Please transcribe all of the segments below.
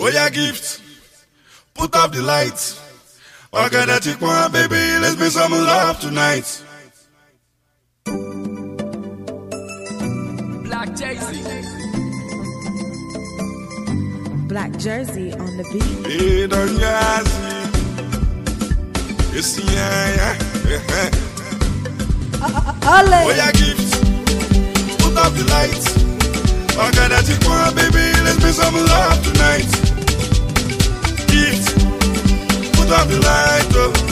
Oh yeah, gift. Put up the lights. Organic one, baby. Let's make some love tonight. Black Jay-Z. Blaq Jerzee on the beat. Hey, don't you see? You see, yeah, yeah. Oh yeah, gift. Put up the lights. Organic one, baby. Let's make some love tonight. Gift. Put up the light, oh.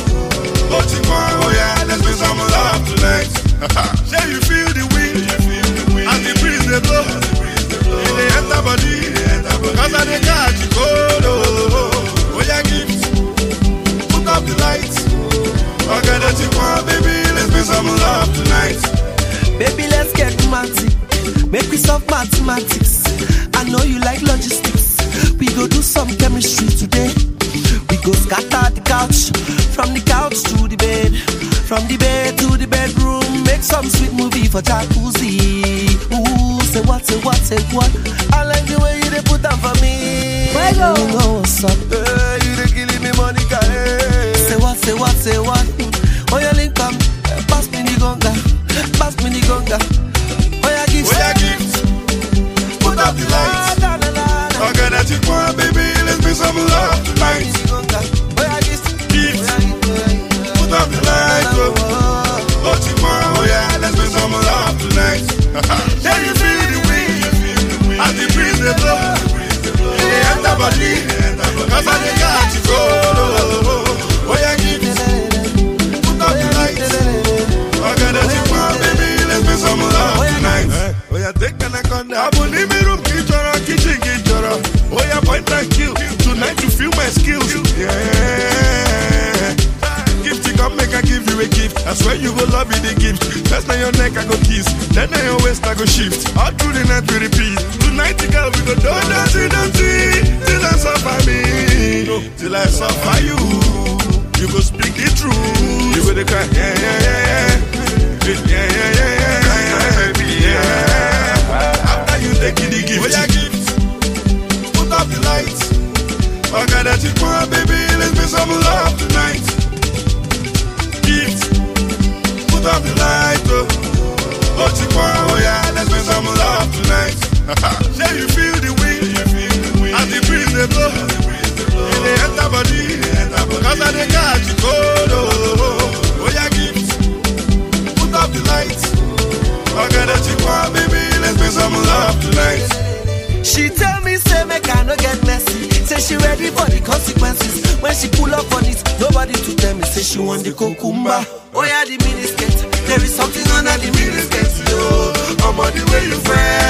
Mathematics. I know you like logistics. We go do some chemistry today. We go scatter the couch. From the couch to the bed. From the bed to the bedroom. Make some sweet movie for jacuzzi. Ooh, say what, say what, say what. I like the way you dey put them for me. Fuego. Oh, eh, you know what's up. Hey, you body. Cause I dey catch it cold, oh. Gift. Put up the lights. Okay, that's it, one, baby. Let's make some love tonight. Oh yeah, take an anaconda. Abu ni mi room ki jọrọ, kitchen ki jọrọ. Oh yeah, point and kill. Tonight you feel my skills. Yeah. Swear you go love me the gift. First na your neck I go kiss, then na your waist I go shift. All through the night we repeat. Tonight girl we go do dancing, dancing till I suffer me, till I suffer you. You go speak the truth. You go dey cry, yeah yeah yeah yeah, yeah yeah yeah yeah, yeah, baby yeah. After you take the gift, oh yeah gift. Put up the lights. Okay, that's it, my baby. Let's make some love tonight. Put up the light, oh. Oh, Chihuahua, oh yeah, let's make some love tonight. yeah, you feel the wind. As the breeze they blow. It dey enter body. Cause I dey catch it cold, oh. Oh yeah, gift. Put up the lights. Okay, that's it, my baby. Let's make some love tonight. She tell me, say, make I no get messy. Say she ready for the consequences. When she pull up on it, nobody to tell me, say she want the cucumber. Oh yeah, the miniskirt. There is something under the miniskirt, yo. I'm on the way you fresh.